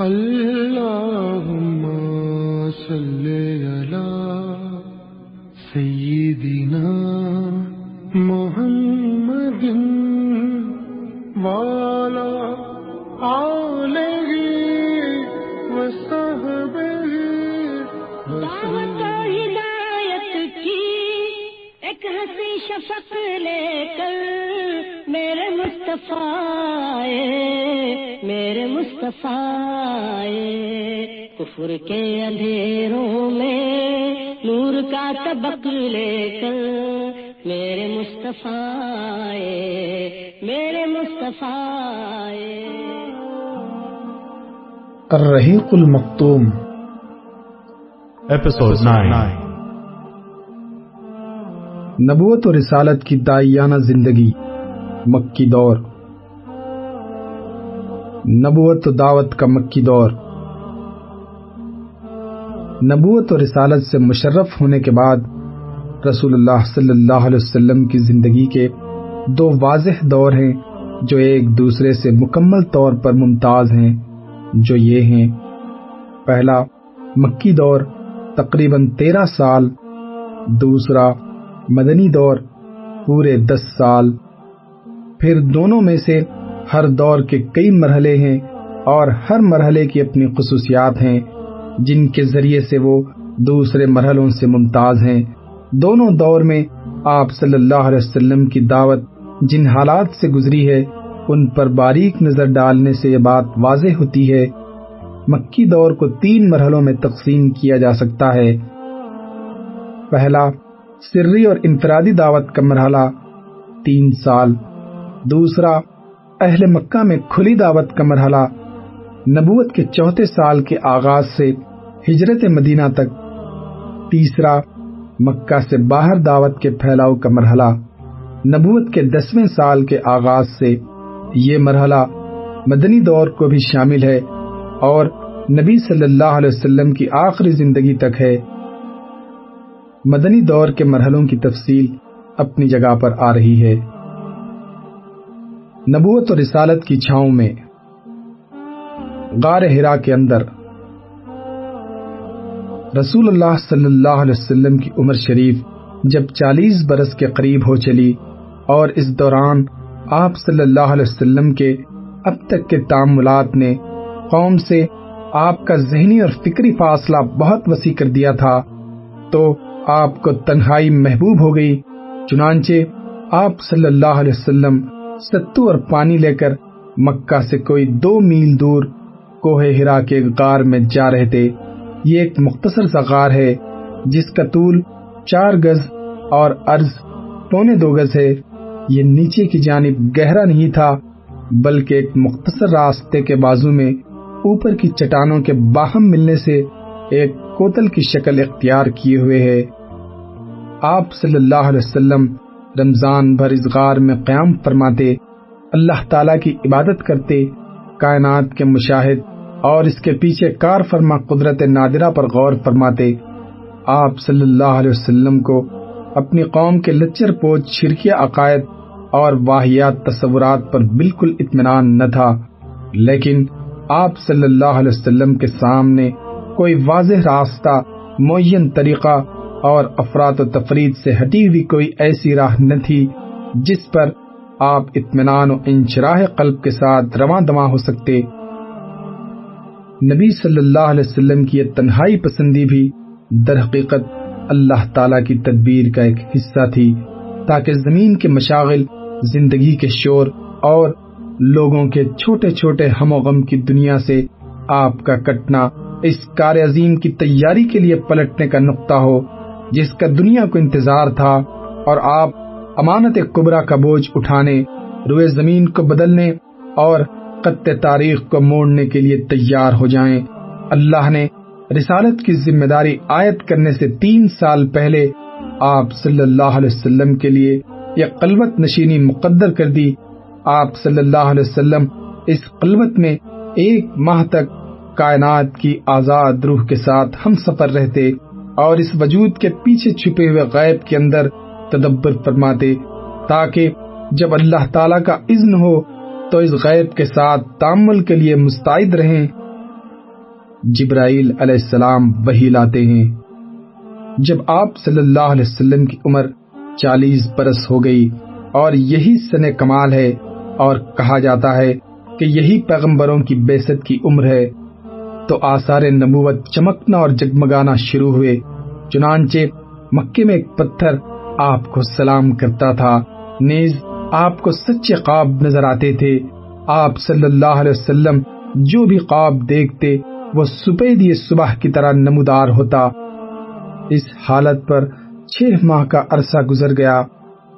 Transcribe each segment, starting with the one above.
اللهم صل مصطفیٰ میرے مصطفیٰ۔ کفر کے اندھیروں میں نور کا طبق لے کر میرے مصطفیٰ میرے مصطفیٰ۔ الرحیق المختوم Episode 9. نبوت و رسالت کی دائیانہ زندگی مکی دور۔ نبوت و دعوت کا مکی دور۔ نبوت و رسالت سے مشرف ہونے کے بعد رسول اللہ صلی اللہ علیہ وسلم کی زندگی کے دو واضح دور ہیں جو ایک دوسرے سے مکمل طور پر ممتاز ہیں، جو یہ ہیں، پہلا مکی دور تقریباً تیرہ سال، دوسرا مدنی دور پورے دس سال۔ پھر دونوں میں سے ہر دور کے کئی مرحلے ہیں اور ہر مرحلے کی اپنی خصوصیات ہیں، جن کے ذریعے سے وہ دوسرے مرحلوں سے ممتاز ہیں۔ دونوں دور میں آپ صلی اللہ علیہ وسلم کی دعوت جن حالات سے گزری ہے، ان پر باریک نظر ڈالنے سے یہ بات واضح ہوتی ہے۔ مکی دور کو تین مرحلوں میں تقسیم کیا جا سکتا ہے۔ پہلا، سری اور انفرادی دعوت کا مرحلہ، تین سال۔ دوسرا، اہل مکہ میں کھلی دعوت کا مرحلہ، نبوت کے چوتھے سال کے آغاز سے ہجرت مدینہ تک۔ تیسرا، مکہ سے باہر دعوت کے پھیلاؤ کا مرحلہ، نبوت کے دسویں سال کے آغاز سے۔ یہ مرحلہ مدنی دور کو بھی شامل ہے اور نبی صلی اللہ علیہ وسلم کی آخری زندگی تک ہے۔ مدنی دور کے مرحلوں کی تفصیل اپنی جگہ پر آ رہی ہے۔ نبوت اور رسالت کی چھاؤں میں۔ غار ہرا کے اندر۔ رسول اللہ صلی اللہ علیہ وسلم کی عمر شریف جب چالیس برس کے قریب ہو چلی اور اس دوران آپ صلی اللہ علیہ وسلم کے اب تک کے تعاملات نے قوم سے آپ کا ذہنی اور فکری فاصلہ بہت وسیع کر دیا تھا، تو آپ کو تنہائی محبوب ہو گئی، چنانچہ آپ صلی اللہ علیہ وسلم ستو اور پانی لے کر مکہ سے کوئی دو میل دور کوہ ہرا کے غار میں جا رہے تھے۔ یہ ایک مختصر سا غار ہے جس کا طول چار گز اور عرض پونے دو گز ہے۔ یہ نیچے کی جانب گہرا نہیں تھا، بلکہ ایک مختصر راستے کے بازو میں اوپر کی چٹانوں کے باہم ملنے سے ایک کوتل کی شکل اختیار کیے ہوئے ہے۔ آپ صلی اللہ علیہ وسلم رمضان بھر اس غار میں قیام فرماتے، اللہ تعالی کی عبادت کرتے، کائنات کے مشاہد اور اس کے پیچھے کار فرما قدرت نادرہ پر غور فرماتے۔ آپ صلی اللہ علیہ وسلم کو اپنی قوم کے لچر پوچ شرکیہ عقائد اور واحیات تصورات پر بالکل اطمینان نہ تھا۔ لیکن آپ صلی اللہ علیہ وسلم کے سامنے کوئی واضح راستہ، معین طریقہ اور افراد و تفرید سے ہٹی ہوئی کوئی ایسی راہ نہ تھی جس پر آپ اطمینان و انشراح قلب کے ساتھ رواں دواں ہو سکتے۔ نبی صلی اللہ علیہ وسلم کی یہ تنہائی پسندی بھی در حقیقت اللہ تعالی کی تدبیر کا ایک حصہ تھی، تاکہ زمین کے مشاغل، زندگی کے شور اور لوگوں کے چھوٹے چھوٹے ہم و غم کی دنیا سے آپ کا کٹنا اس کار عظیم کی تیاری کے لیے پلٹنے کا نقطہ ہو۔ جس کا دنیا کو انتظار تھا اور آپ امانت قبرا کا بوجھ اٹھانے، روئے زمین کو بدلنے اور قط تاریخ کو موڑنے کے لیے تیار ہو جائیں۔ اللہ نے رسالت کی ذمہ داری عائد کرنے سے تین سال پہلے آپ صلی اللہ علیہ وسلم کے لیے یہ قلوت نشینی مقدر کر دی۔ آپ صلی اللہ علیہ وسلم اس قلوت میں ایک ماہ تک کائنات کی آزاد روح کے ساتھ ہم سفر رہتے۔ اور اس وجود کے پیچھے چھپے ہوئے غیب کے اندر تدبر فرماتے تاکہ جب اللہ تعالی کا اذن ہو تو اس غیب کے ساتھ تعمل کے لیے مستعد رہیں۔ جبرائیل علیہ السلام وہی لاتے ہیں۔ جب آپ صلی اللہ علیہ وسلم کی عمر چالیس برس ہو گئی اور یہی سن کمال ہے اور کہا جاتا ہے کہ یہی پیغمبروں کی بیست کی عمر ہے تو آثار نبوت چمکنا اور جگمگانا شروع ہوئے۔ چنانچہ مکے میں ایک پتھر آپ کو سلام کرتا تھا۔ نیز آپ کو سچے خواب نظر آتے تھے۔ آپ صلی اللہ علیہ وسلم جو بھی خواب دیکھتے، وہ سپیدی صبح کی طرح نمودار ہوتا۔ اس حالت پر چھ ماہ کا عرصہ گزر گیا۔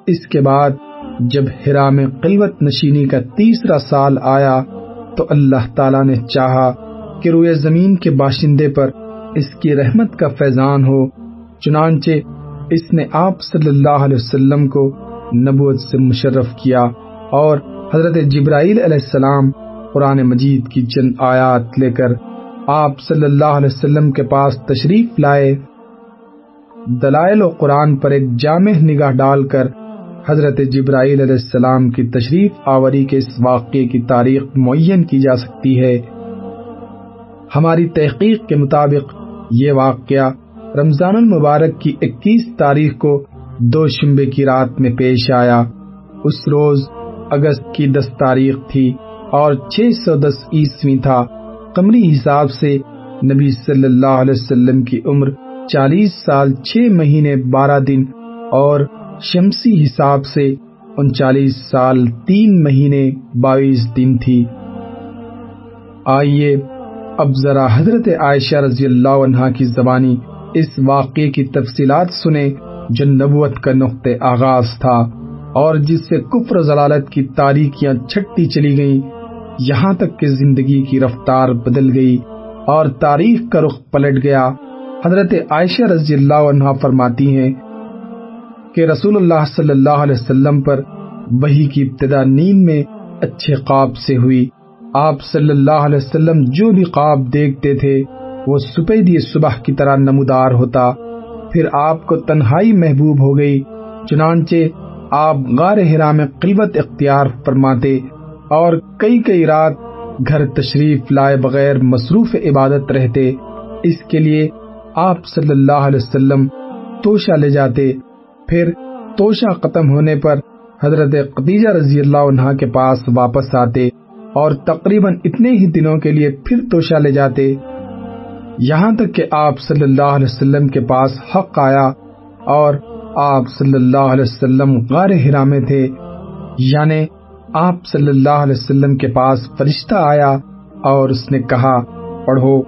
اس کے بعد جب ہرا میں قلوت نشینی کا تیسرا سال آیا تو اللہ تعالی نے چاہا کہ روئے زمین کے باشندے پر اس کی رحمت کا فیضان ہو، چنانچہ اس نے آپ صلی اللہ علیہ وسلم کو نبوت سے مشرف کیا اور حضرت جبرائیل علیہ السلام قرآن مجید کی چند آیات لے کر آپ صلی اللہ علیہ وسلم کے پاس تشریف لائے۔ دلائل و قرآن پر ایک جامع نگاہ ڈال کر حضرت جبرائیل علیہ السلام کی تشریف آوری کے اس واقعے کی تاریخ معین کی جا سکتی ہے۔ ہماری تحقیق کے مطابق یہ واقعہ رمضان المبارک کی اکیس تاریخ کو دو شمبے کی رات میں پیش آیا۔ اس روز اگست کی دس تاریخ تھی اور چھ سو دس عیسوی تھا۔ قمری حساب سے نبی صلی اللہ علیہ وسلم کی عمر چالیس سال چھ مہینے بارہ دن اور شمسی حساب سے انچالیس سال تین مہینے بائیس دن تھی۔ آئیے اب ذرا حضرت عائشہ رضی اللہ عنہ کی زبانی اس واقعے کی تفصیلات سنیں جو نبوت کا نقطۂ آغاز تھا اور جس سے کفر ضلالت کی تاریکیاں چھٹتی چلی گئیں، یہاں تک کہ زندگی کی رفتار بدل گئی اور تاریخ کا رخ پلٹ گیا۔ حضرت عائشہ رضی اللہ عنہ فرماتی ہیں کہ رسول اللہ صلی اللہ علیہ وسلم پر وہی کی ابتدا نیند میں اچھے خواب سے ہوئی۔ آپ صلی اللہ علیہ وسلم جو بھی خواب دیکھتے تھے، وہ سپیدی صبح کی طرح نمودار ہوتا۔ پھر آپ کو تنہائی محبوب ہو گئی، چنانچہ آپ غار ہرا میں قلوت اختیار فرماتے اور کئی کئی رات گھر تشریف لائے بغیر مصروف عبادت رہتے۔ اس کے لیے آپ صلی اللہ علیہ وسلم توشہ لے جاتے۔ پھر توشہ ختم ہونے پر حضرت قدیجہ رضی اللہ عنہ کے پاس واپس آتے۔ اور تقریباً اتنے ہی دنوں کے لیے پھر توشہ لے جاتے، یہاں تک کہ آپ صلی اللہ علیہ وسلم کے پاس حق آیا اور آپ صلی اللہ علیہ وسلم غار ہرا میں تھے یعنی آپ صلی اللہ علیہ وسلم کے پاس فرشتہ آیا اور اس نے کہا، پڑھو،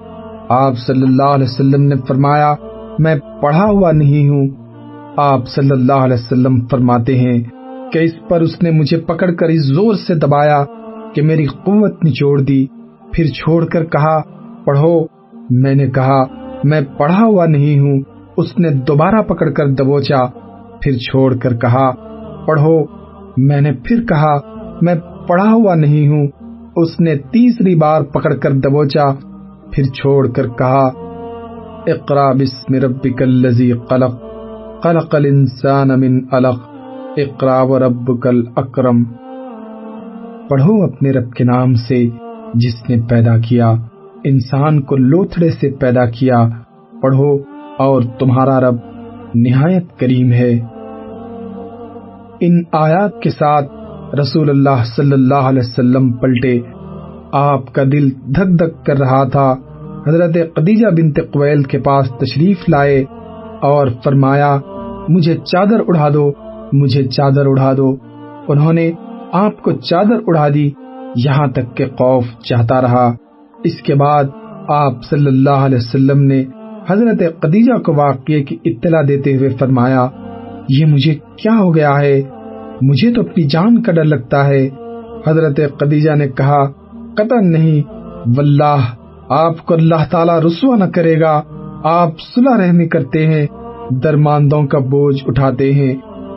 آپ صلی اللہ علیہ وسلم نے فرمایا، میں پڑھا ہوا نہیں ہوں۔ آپ صلی اللہ علیہ وسلم فرماتے ہیں کہ اس پر اس نے مجھے پکڑ کر اس زور سے دبایا کہ میری قوت نچوڑ دی، پھر چھوڑ کر کہا، پڑھو۔ میں نے کہا، میں پڑھا ہوا نہیں ہوں۔ اس نے دوبارہ پکڑ کر دبوچا، پھر چھوڑ کر کہا، پڑھو۔ میں نے پھر کہا، میں پڑھا ہوا نہیں ہوں۔ اس نے تیسری بار پکڑ کر دبوچا، پھر چھوڑ کر کہا اقرا بسم ربک الذی قلق خلق الانسان من علق اقرا وربک الاکرم پڑھو اپنے رب کے نام سے، جس نے پیدا کیا، انسان کو لوتھڑے سے پیدا کیا، پڑھو اور تمہارا رب نہایت کریم ہے۔ ان آیات کے ساتھ رسول اللہ صلی اللہ علیہ وسلم پلٹے۔ آپ کا دل دھک دھک کر رہا تھا۔ حضرت قدیجہ بنت قویل کے پاس تشریف لائے اور فرمایا، مجھے چادر اڑا دو، مجھے چادر اڑا دو۔ انہوں نے آپ کو چادر اڑا دی۔ یہاں تک کہ خوف چاہتا رہا۔ اس کے بعد آپ صلی اللہ علیہ وسلم نے حضرت قدیجہ کو واقعے کی اطلاع دیتے ہوئے فرمایا، یہ مجھے کیا ہو گیا ہے؟ مجھے تو اپنی جان کا ڈر لگتا ہے۔ حضرت قدیجہ نے کہا قطن نہیں، واللہ، آپ کو اللہ تعالیٰ رسوا نہ کرے گا۔ آپ صلح رحمی کرتے ہیں، درماندوں کا بوجھ اٹھاتے ہیں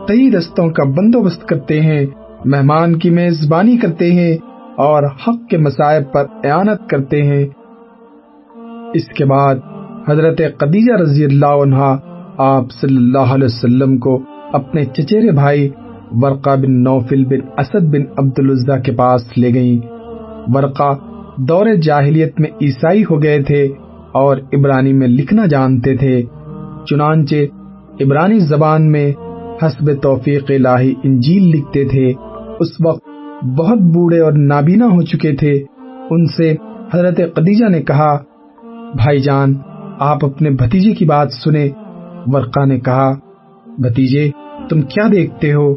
تئی رستوں کا بندوبست کرتے ہیں۔ مہمان کی میزبانی کرتے ہیں اور حق کے مسائب پر اعانت کرتے ہیں۔ اس کے بعد حضرت قدیجہ رضی اللہ عنہ آپ صلی اللہ علیہ وسلم کو اپنے چچیرے بھائی ورقہ بن نوفل بن اسد بن عبد العزا کے پاس لے گئیں۔ ورقہ دور جاہلیت میں عیسائی ہو گئے تھے اور عبرانی میں لکھنا جانتے تھے۔ چنانچہ عبرانی زبان میں حسب توفیق الہی انجیل لکھتے تھے۔ اس وقت بہت بوڑھے اور نابینا ہو چکے تھے، ان سے حضرت قدیجہ نے کہا، بھائی جان، آپ اپنے بھتیجے کی بات سنے ورقا نے کہا، بھتیجے، تم کیا دیکھتے ہو؟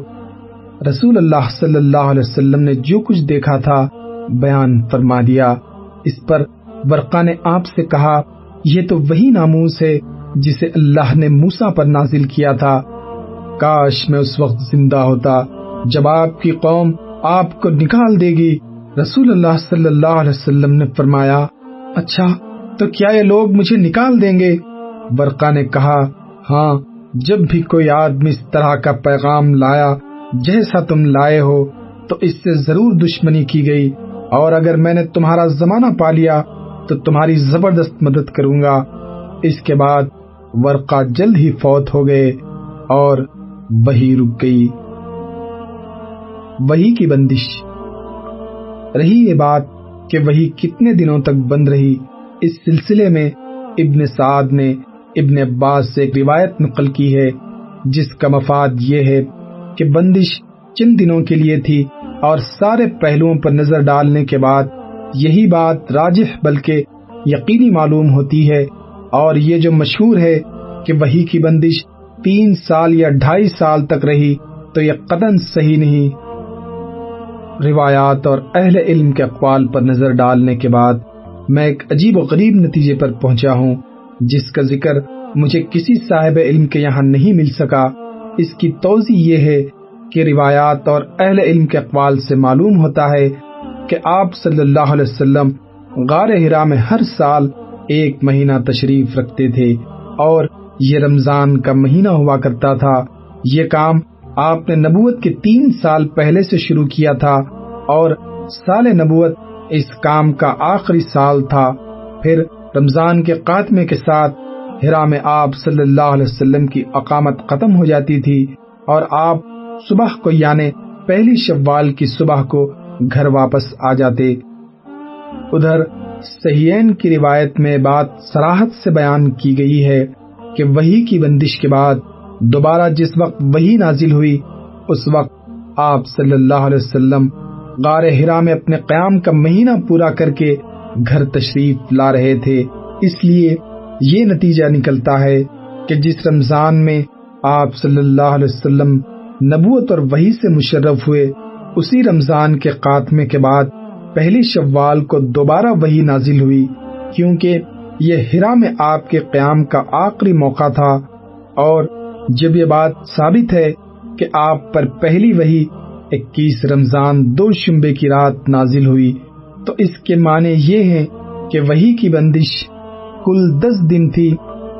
رسول اللہ صلی اللہ علیہ وسلم نے جو کچھ دیکھا تھا بیان فرما دیا۔ اس پر ورقا نے آپ سے کہا، یہ تو وہی ناموس ہے جسے اللہ نے موسا پر نازل کیا تھا۔ کاش میں اس وقت زندہ ہوتا۔ جب آپ کی قوم آپ کو نکال دے گی، رسول اللہ صلی اللہ علیہ وسلم نے فرمایا اچھا تو کیا یہ لوگ مجھے نکال دیں گے؟ برقا نے کہا ہاں جب بھی کوئی آدمی اس طرح کا پیغام لایا، جیسا تم لائے ہو، تو اس سے ضرور دشمنی کی گئی۔ اور اگر میں نے تمہارا زمانہ پا لیا، تو تمہاری زبردست مدد کروں گا۔ اس کے بعد ورقا جلد ہی فوت ہو گئے اور وہی رک گئی۔ وہی کی بندش۔ رہی یہ بات کہ وہی کتنے دنوں تک بند رہی۔ اس سلسلے میں ابن سعد نے ابن عباس سے ایک روایت نقل کی ہے، جس کا مفاد یہ ہے کہ بندش چند دنوں کے لیے تھی اور سارے پہلوؤں پر نظر ڈالنے کے بعد یہی بات راجح بلکہ یقینی معلوم ہوتی ہے۔ اور یہ جو مشہور ہے کہ وہی کی بندش تین سال یا ڈھائی سال تک رہی تو یہ قدن صحیح نہیں۔ روایات اور اہل علم کے اقوال پر نظر ڈالنے کے بعد میں ایک عجیب و غریب نتیجے پر پہنچا ہوں، جس کا ذکر مجھے کسی صاحب علم کے یہاں نہیں مل سکا۔ اس کی توضیع یہ ہے کہ روایات اور اہل علم کے اقوال سے معلوم ہوتا ہے کہ آپ صلی اللہ علیہ وسلم غار ہرا میں ہر سال ایک مہینہ تشریف رکھتے تھے اور یہ رمضان کا مہینہ ہوا کرتا تھا۔ یہ کام آپ نے نبوت کے تین سال پہلے سے شروع کیا تھا اور سال نبوت اس کام کا آخری سال تھا۔ پھر رمضان کے قاتمے کے ساتھ ہرا میں آپ صلی اللہ علیہ وسلم کی اقامت ختم ہو جاتی تھی اور آپ صبح کو یعنی پہلی شوال کی صبح کو گھر واپس آ جاتے۔ ادھر صحیحین کی روایت میں بات سراحت سے بیان کی گئی ہے کہ وہی کی بندش کے بعد دوبارہ جس وقت وہی نازل ہوئی، اس وقت آپ صلی اللہ علیہ وسلم غار ہرا میں اپنے قیام کا مہینہ پورا کر کے گھر تشریف لا رہے تھے۔ اس لیے یہ نتیجہ نکلتا ہے کہ جس رمضان میں آپ صلی اللہ علیہ وسلم نبوت اور وہی سے مشرف ہوئے، اسی رمضان کے خاتمے کے بعد پہلی شوال کو دوبارہ وہی نازل ہوئی۔ کیونکہ یہ ہرا میں آپ کے قیام کا آخری موقع تھا اور جب یہ بات ثابت ہے کہ آپ پر پہلی وہی اکیس رمضان دو شمبے کی رات نازل ہوئی، تو اس کے معنی یہ ہے کہ وہی کی بندش کل دس دن تھی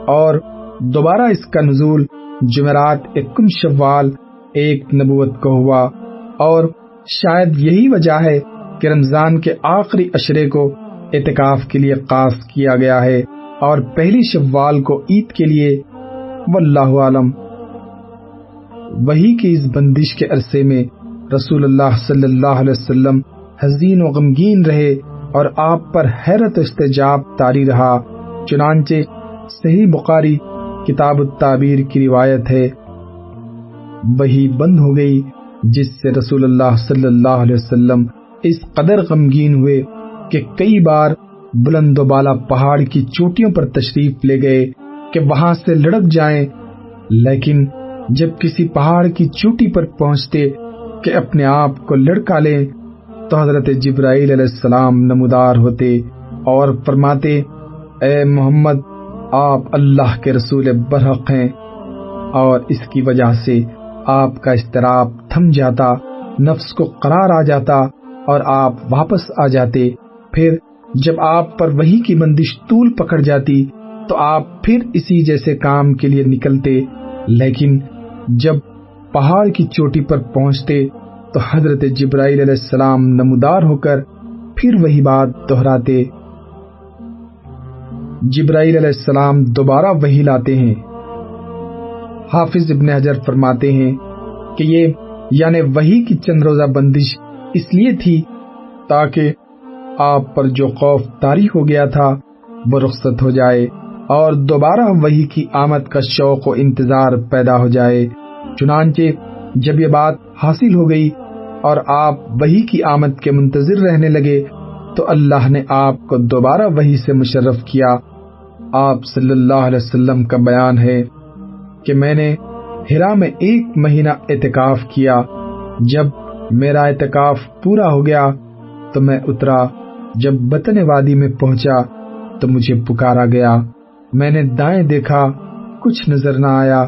اور دوبارہ اس کا نزول جمعرات اکم شوال ایک نبوت کو ہوا۔ اور شاید یہی وجہ ہے کہ رمضان کے آخری اشرے کو اعتکاف کے لیے قاص کیا گیا ہے اور پہلی شوال کو عید کے لیے واللہ عالم۔ وہی کی اس بندش کے عرصے میں رسول اللہ صلی اللہ علیہ وسلم حزین و غمگین رہے اور آپ پر حیرت استجاب تاری رہا، چنانچہ صحیح بخاری کتاب التعبیر کی روایت ہے۔ وہی بند ہو گئی جس سے رسول اللہ صلی اللہ علیہ وسلم اس قدر غمگین ہوئے کہ کئی بار بلند و بالا پہاڑ کی چوٹیوں پر تشریف لے گئے۔ کہ وہاں سے لڑک جائیں، لیکن جب کسی پہاڑ کی چوٹی پر پہنچتے کہ اپنے آپ کو لڑکا لیں، تو حضرت جبرائیل علیہ السلام نمودار ہوتے اور فرماتے، اے محمد، آپ اللہ کے رسول برحق ہیں، اور اس کی وجہ سے آپ کا استراب تھم جاتا، نفس کو قرار آ جاتا اور آپ واپس آ جاتے۔ پھر جب آپ پر وہی کی بندش طول پکڑ جاتی تو آپ پھر اسی جیسے کام کے لیے نکلتے، لیکن جب پہاڑ کی چوٹی پر پہنچتے تو حضرت جبرائیل علیہ السلام نمودار ہو کر پھر وہی بات دہراتے۔ جبرائیل علیہ السلام دوبارہ وہی لاتے ہیں۔ حافظ ابن حجر فرماتے ہیں کہ یہ یعنی وہی کی چند روزہ بندش اس لیے تھی تاکہ آپ پر جو خوف تاری ہو گیا تھا وہ رخصت ہو جائے۔ اور دوبارہ وہی کی آمد کا شوق و انتظار پیدا ہو جائے۔ چنانچہ جب یہ بات حاصل ہو گئی اور آپ وہی کی آمد کے منتظر رہنے لگے تو اللہ نے آپ کو دوبارہ وہی سے مشرف کیا۔ آپ صلی اللہ علیہ وسلم کا بیان ہے کہ میں نے ہرا میں ایک مہینہ اعتکاف کیا۔ جب میرا اعتکاف پورا ہو گیا تو میں اترا۔ جب بطن وادی میں پہنچا تو مجھے پکارا گیا۔ میں نے دائیں دیکھا، کچھ نظر نہ آیا۔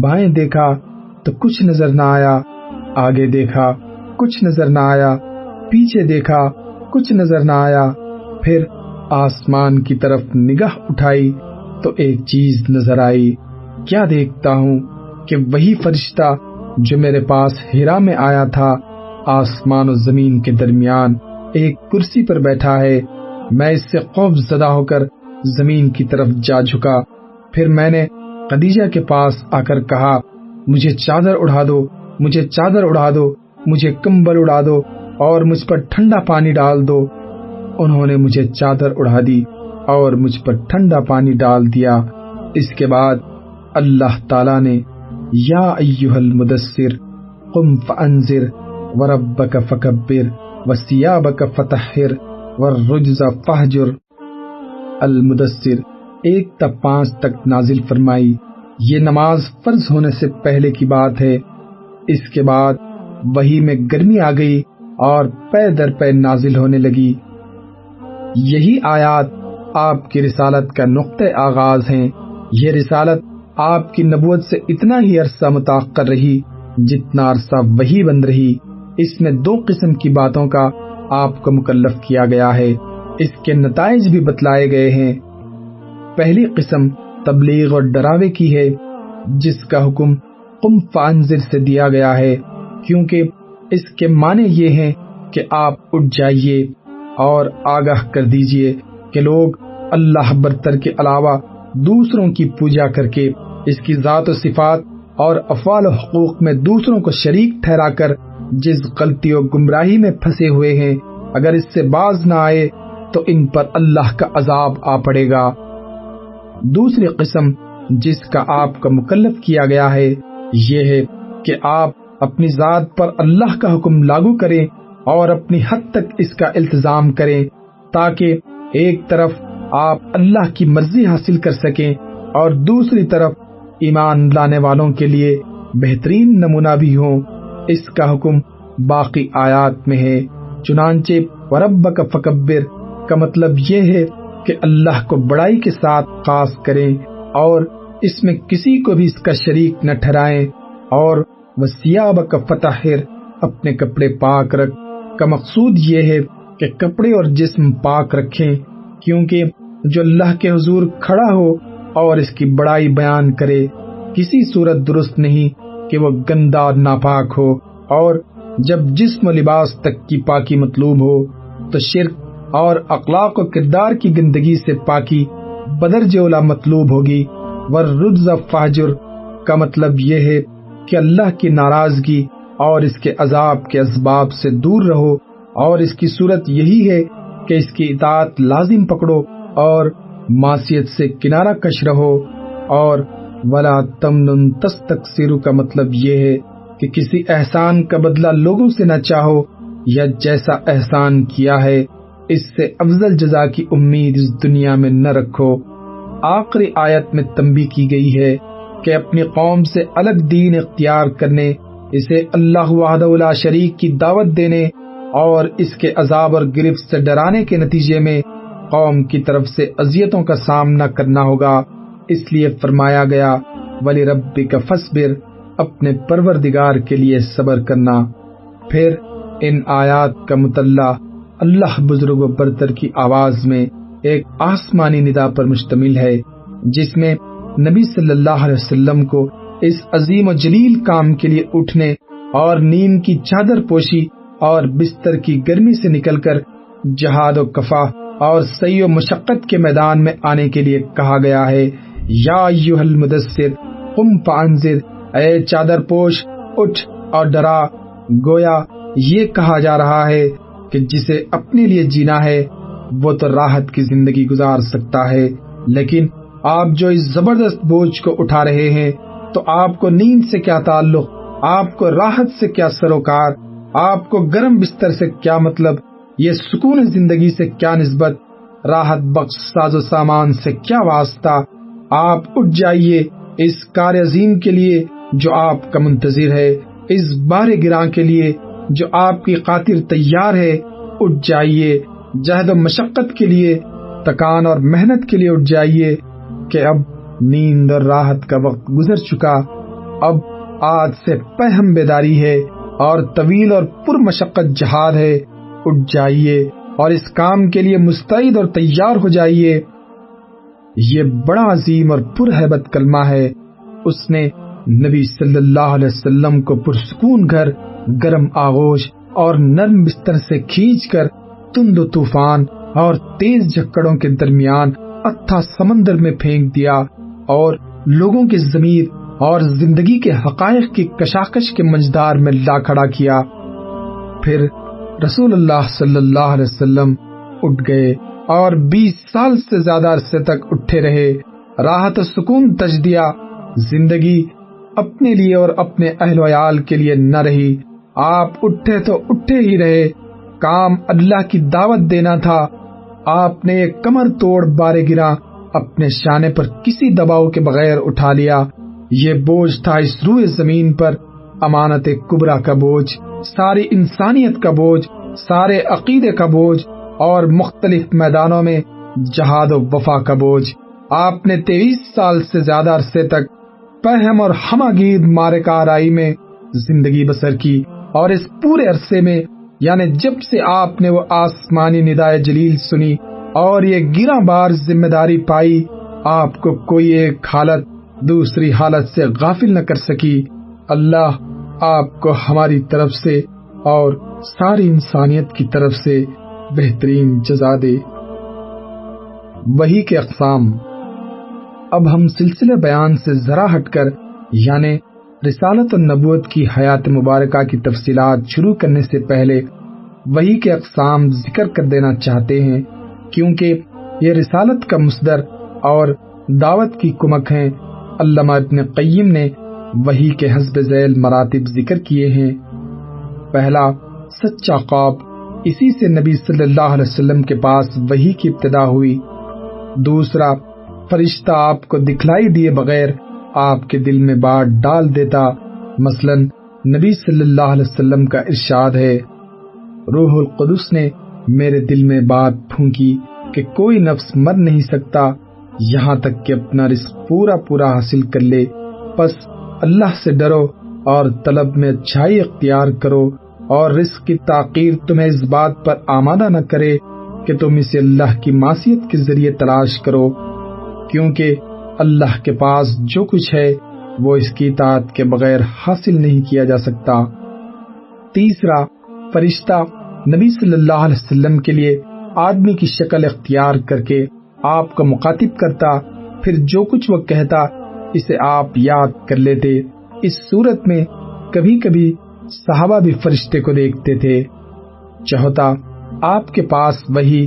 بائیں دیکھا تو کچھ نظر نہ آیا۔ آگے دیکھا، کچھ نظر نہ آیا۔ پیچھے دیکھا، کچھ نظر نہ آیا۔ پھر آسمان کی طرف نگاہ اٹھائی تو ایک چیز نظر آئی۔ کیا دیکھتا ہوں کہ وہی فرشتہ جو میرے پاس ہیرا میں آیا تھا، آسمان و زمین کے درمیان ایک کرسی پر بیٹھا ہے۔ میں اس سے خوف زدہ ہو کر زمین کی طرف جا جھکا۔ پھر میں نے خدیجہ کے پاس آ کر کہا، مجھے چادر اڑا دو، مجھے چادر اڑا دو، مجھے کمبل اڑا دو اور مجھ پر ٹھنڈا پانی ڈال دو۔ انہوں نے مجھے چادر اڑا دی اور مجھ پر ٹھنڈا پانی ڈال دیا۔ اس کے بعد اللہ تعالی نے، یا ایوہ المدثر، قم فانذر وربک فکبر وسیابک فتحر والرجز فہجر المدثر ایک تا پانچ تک نازل فرمائی، یہ نماز فرض ہونے سے پہلے کی بات ہے، اس کے بعد وہی میں گرمی آ گئی اور پے در پے نازل ہونے لگی۔ یہی آیات آپ کی رسالت کا نقطۂ آغاز ہیں۔ یہ رسالت آپ کی نبوت سے اتنا ہی عرصہ متاثر رہی جتنا عرصہ وہی بند رہی۔ اس میں دو قسم کی باتوں کا آپ کو مکلف کیا گیا ہے۔ اس کے نتائج بھی بتلائے گئے ہیں۔ پہلی قسم تبلیغ اور ڈراوے کی ہے، جس کا حکم قم فانزر سے دیا گیا ہے، کیونکہ اس کے معنی یہ ہیں کہ آپ اٹھ جائیے اور آگاہ کر دیجیے کہ لوگ اللہ برتر کے علاوہ دوسروں کی پوجا کر کے اس کی ذات و صفات اور افعال و حقوق میں دوسروں کو شریک ٹھہرا کر جس غلطی و گمراہی میں پھنسے ہوئے ہیں، اگر اس سے باز نہ آئے تو ان پر اللہ کا عذاب آ پڑے گا۔ دوسری قسم جس کا آپ کا مکلف کیا گیا ہے، یہ ہے کہ آپ اپنی ذات پر اللہ کا حکم لاگو کریں اور اپنی حد تک اس کا التظام کریں تاکہ ایک طرف آپ اللہ کی مرضی حاصل کر سکیں اور دوسری طرف ایمان لانے والوں کے لیے بہترین نمونہ بھی ہوں۔ اس کا حکم باقی آیات میں ہے۔ چنانچہ ورب کا فکبر کا مطلب یہ ہے کہ اللہ کو بڑائی کے ساتھ خاص کریں اور اس میں کسی کو بھی اس کا شریک نہ ٹھہرائیں اور وسیاب کا فتح اپنے کپڑے پاک رکھ۔ کا مقصود یہ ہے کہ کپڑے اور جسم پاک رکھیں، کیونکہ جو اللہ کے حضور کھڑا ہو اور اس کی بڑائی بیان کرے، کسی صورت درست نہیں کہ وہ گندا اور ناپاک ہو۔ اور جب جسم و لباس تک کی پاکی مطلوب ہو، تو شرک اور اخلاق و کردار کی گندگی سے پاکی بدر جولا مطلوب ہوگی ورز فاجر کا مطلب یہ ہے کہ اللہ کی ناراضگی اور اس کے عذاب کے اسباب سے دور رہو اور اس کی صورت یہی ہے کہ اس کی اطاعت لازم پکڑو اور معصیت سے کنارہ کش رہو اور ولا تمن تستکثر کا مطلب یہ ہے کہ کسی احسان کا بدلہ لوگوں سے نہ چاہو یا جیسا احسان کیا ہے اس سے افضل جزا کی امید اس دنیا میں نہ رکھو۔ آخری آیت میں تنبی کی گئی ہے کہ اپنی قوم سے الگ دین اختیار کرنے، اسے اللہ وحدہ شریک کی دعوت دینے اور اس کے عذاب اور گرفت سے ڈرانے کے نتیجے میں قوم کی طرف سے اذیتوں کا سامنا کرنا ہوگا۔ اس لیے فرمایا گیا، ولی ربی کا فصبر اپنے پروردگار کے لیے صبر کرنا۔ پھر ان آیات کا مطلع اللہ بزرگ و برتر کی آواز میں ایک آسمانی ندا پر مشتمل ہے، جس میں نبی صلی اللہ علیہ وسلم کو اس عظیم و جلیل کام کے لیے اٹھنے اور نیم کی چادر پوشی اور بستر کی گرمی سے نکل کر جہاد و کفا اور سی و مشقت کے میدان میں آنے کے لیے کہا گیا ہے۔ یا مدثر قم پانزر اے چادر پوش، اٹھ اور ڈرا۔ گویا یہ کہا جا رہا ہے کہ جسے اپنے لیے جینا ہے، وہ تو راحت کی زندگی گزار سکتا ہے۔ لیکن آپ جو اس زبردست بوجھ کو اٹھا رہے ہیں، تو آپ کو نیند سے کیا تعلق؟ آپ کو راحت سے کیا سروکار؟ آپ کو گرم بستر سے کیا مطلب؟ یہ سکون زندگی سے کیا نسبت؟ راحت بخش ساز و سامان سے کیا واسطہ؟ آپ اٹھ جائیے اس کار عظیم کے لیے جو آپ کا منتظر ہے، اس بار گراں کے لیے جو آپ کی خاطر تیار ہے، اٹھ جائیے۔ جہد و مشقت کے لیے، تکان اور محنت کے لیے اٹھ جائیے کہ اب نیند اور راحت کا وقت گزر چکا۔ اب آج سے پہم بیداری ہے اور طویل اور پر مشقت جہاد ہے۔ اٹھ جائیے اور اس کام کے لیے مستعد اور تیار ہو جائیے۔ یہ بڑا عظیم اور پرہیبت کلمہ ہے۔ اس نے نبی صلی اللہ علیہ وسلم کو پرسکون گھر گرم آغوش اور نرم بستر سے کھینچ کر تند و طوفان اور تیز جھکڑوں کے درمیان اتھا سمندر میں پھینک دیا اور لوگوں کے ضمیر اور زندگی کے حقائق کی کشاکش کے منجدار میں لا کھڑا کیا۔ پھر رسول اللہ صلی اللہ علیہ وسلم اٹھ گئے اور بیس سال سے زیادہ عرصے تک اٹھے رہے۔ راحت و سکون تج دیا زندگی اپنے لیے اور اپنے اہل ویال کے لیے نہ رہی۔ آپ اٹھے تو اٹھے ہی رہے۔ کام اللہ کی دعوت دینا تھا۔ آپ نے ایک کمر توڑ بارے گرا، اپنے شانے پر کسی دباؤ کے بغیر اٹھا لیا۔ یہ بوجھ تھا اس روئے زمین پر۔ امانت کبرا کا بوجھ، ساری انسانیت کا بوجھ، سارے عقیدے کا بوجھ اور مختلف میدانوں میں جہاد و وفا کا بوجھ۔ آپ نے تیئیس سال سے زیادہ عرصے تک پہم اور ہما گیر مارے کارائی میں زندگی بسر کی اور اس پورے عرصے میں یعنی جب سے آپ نے وہ آسمانی ندائے جلیل سنی اور یہ گرا بار ذمہ داری پائی، آپ کو کوئی ایک حالت دوسری حالت سے غافل نہ کر سکی۔ اللہ آپ کو ہماری طرف سے اور ساری انسانیت کی طرف سے بہترین جزا دے۔ وہی کے اقسام۔ اب ہم سلسلے بیان سے ذرا ہٹ کر یعنی رسالت النبوت کی حیات مبارکہ کی تفصیلات شروع کرنے سے پہلے وہی کے اقسام ذکر کر دینا چاہتے ہیں، کیونکہ یہ رسالت کا مصدر اور دعوت کی کمک ہیں۔ علامہ ابن قیم نے وہی کے حسب ذیل مراتب ذکر کیے ہیں۔ پہلا سچا خواب، اسی سے نبی صلی اللہ علیہ وسلم کے پاس وہی کی ابتدا ہوئی۔ دوسرا فرشتہ آپ کو دکھلائی دیے بغیر آپ کے دل میں بات ڈال دیتا، مثلا نبی صلی اللہ علیہ وسلم کا ارشاد ہے، روح القدس نے میرے دل میں بات پھونکی کہ کوئی نفس مر نہیں سکتا، یہاں تک کہ اپنا رزق پورا پورا حاصل کر لے۔ پس اللہ سے ڈرو اور طلب میں اچھائی اختیار کرو اور رزق کی تاخیر تمہیں اس بات پر آمادہ نہ کرے کہ تم اسے اللہ کی معصیت کے ذریعے تلاش کرو۔ کیونکہ اللہ کے پاس جو کچھ ہے، وہ اس کی اطاعت کے بغیر حاصل نہیں کیا جا سکتا۔ تیسرا، فرشتہ نبی صلی اللہ علیہ وسلم کے لیے آدمی کی شکل اختیار کر کے آپ کو مخاطب کرتا، پھر جو کچھ وہ کہتا، اسے آپ یاد کر لیتے۔ اس صورت میں کبھی کبھی صحابہ بھی فرشتے کو دیکھتے تھے۔ چوتھا، آپ کے پاس وہی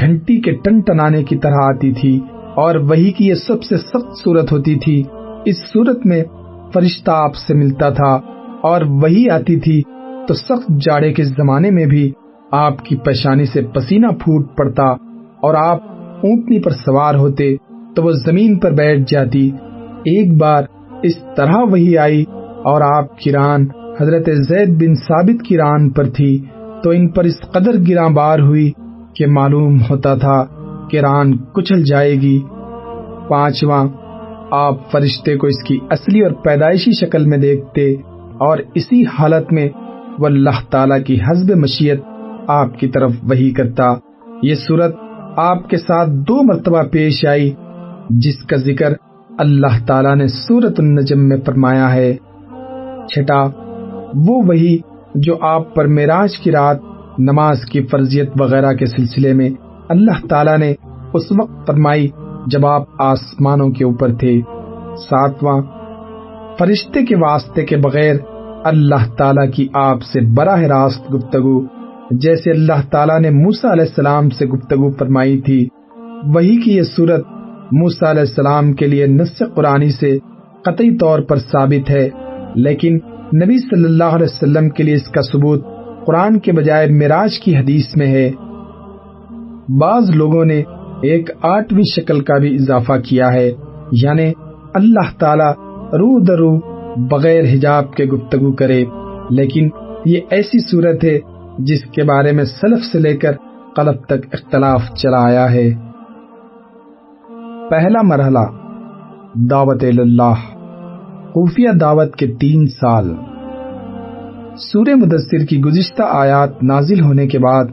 گھنٹی کے ٹن ٹنانے کی طرح آتی تھی۔ اور وہی کی یہ سب سے سخت صورت ہوتی تھی، اس صورت میں فرشتہ آپ سے ملتا تھا اور وہی آتی تھی تو سخت جاڑے کے زمانے میں بھی آپ کی پیشانی سے پسینہ پھوٹ پڑتا اور آپ اونٹنی پر سوار ہوتے تو وہ زمین پر بیٹھ جاتی۔ ایک بار اس طرح وہی آئی اور آپ کی ران حضرت زید بن ثابت کی ران پر تھی تو ان پر اس قدر گراں بار ہوئی کہ معلوم ہوتا تھا۔ ران کچل جائے گی۔ پانچواں، آپ فرشتے کو اس کی اصلی اور پیدائشی شکل میں دیکھتے اور اسی حالت میں وہ اللہ تعالی کی حزب مشیت آپ کی طرف وہی کرتا۔ یہ صورت آپ کے ساتھ دو مرتبہ پیش آئی، جس کا ذکر اللہ تعالیٰ نے سورت النجم میں فرمایا ہے۔ چھٹا، وہ وہی جو آپ پر میراج کی رات، نماز کی فرضیت وغیرہ کے سلسلے میں اللہ تعالیٰ نے اس وقت فرمائی جب آپ آسمانوں کے اوپر تھے۔ ساتواں، فرشتے کے واسطے کے بغیر اللہ تعالی کی آپ سے براہ راست گفتگو، جیسے اللہ تعالیٰ نے موسا علیہ السلام سے گفتگو فرمائی تھی، وہی کی یہ صورت موسا علیہ السلام کے لیے نس قرآنی سے قطعی طور پر ثابت ہے۔ لیکن نبی صلی اللہ علیہ وسلم کے لیے اس کا ثبوت قرآن کے بجائے مراج کی حدیث میں ہے۔ بعض لوگوں نے ایک آٹھویں شکل کا بھی اضافہ کیا ہے یعنی اللہ تعالی رو درو بغیر حجاب کے گفتگو کرے۔ لیکن یہ ایسی صورت ہے جس کے بارے میں سلف سے لے کر قلب تک اختلاف چلا آیا ہے۔ پہلا مرحلہ، دعوت اللہ خفیہ دعوت کے تین سال۔ سورہ مدثر کی گزشتہ آیات نازل ہونے کے بعد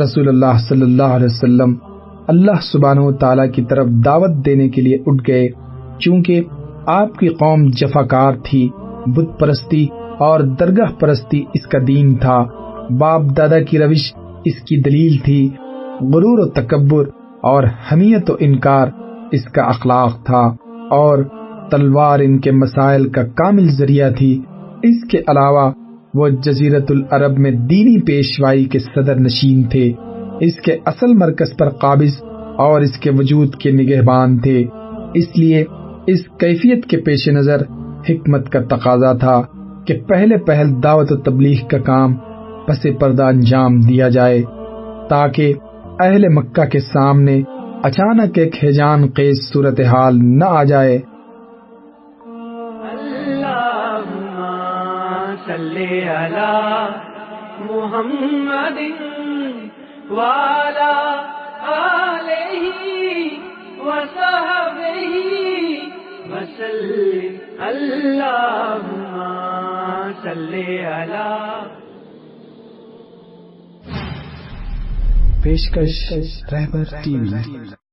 رسول اللہ صلی اللہ علیہ وسلم اللہ سبحانہ و تعالی کی طرف دعوت دینے کے لیے اٹھ گئے۔ چونکہ آپ کی قوم جفاکار تھی، بت پرستی اور درگاہ پرستی اس کا دین تھا۔ باپ دادا کی روش اس کی دلیل تھی۔ غرور و تکبر اور حمیت و انکار اس کا اخلاق تھا۔ اور تلوار ان کے مسائل کا کامل ذریعہ تھی۔ اس کے علاوہ وہ جزیرت العرب میں دینی پیشوائی کے صدر نشین تھے۔ اس کے اصل مرکز پر قابض اور اس کے وجود کے نگہبان تھے۔ اس لیے اس کیفیت کے پیش نظر حکمت کا تقاضا تھا کہ پہلے پہل دعوت و تبلیغ کا کام پس پردہ انجام دیا جائے تاکہ اہل مکہ کے سامنے اچانک ایک حیجان خیز صورتحال نہ آ جائے۔ صلی علی محمد والا آلہ وصحبہ وسلم. اللہم صلی علی. پیشکش رہبر ٹی وی